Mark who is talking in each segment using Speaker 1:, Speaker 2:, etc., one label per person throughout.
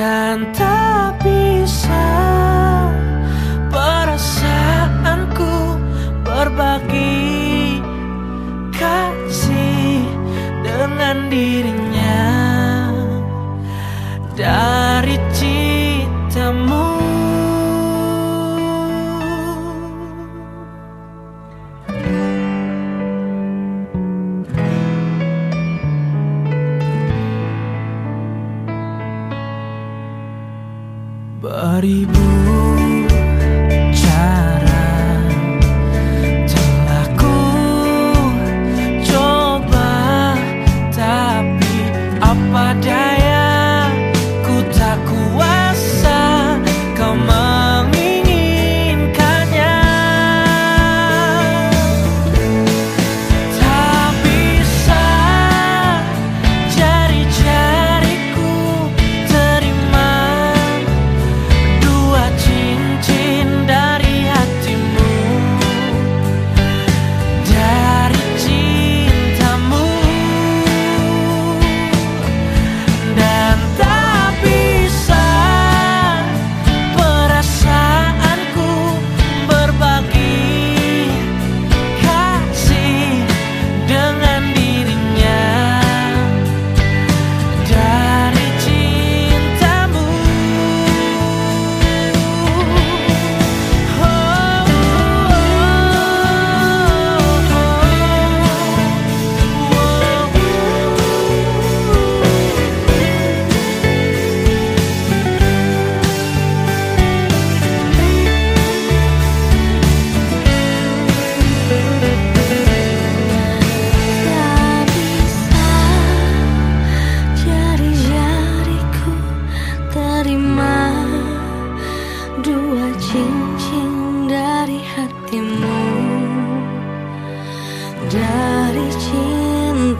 Speaker 1: dan tak bisa. Perasaanku berbagi kasih dengan dirinya. beribu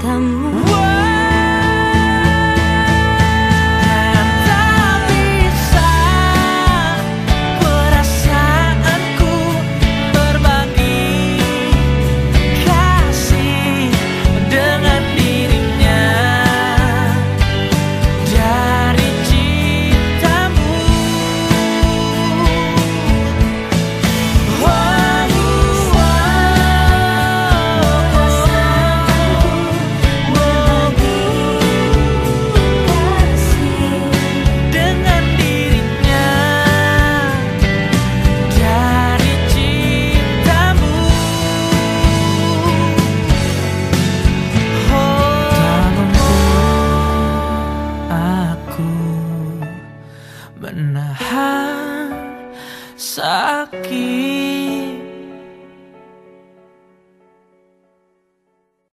Speaker 1: 他们。menahan sakit.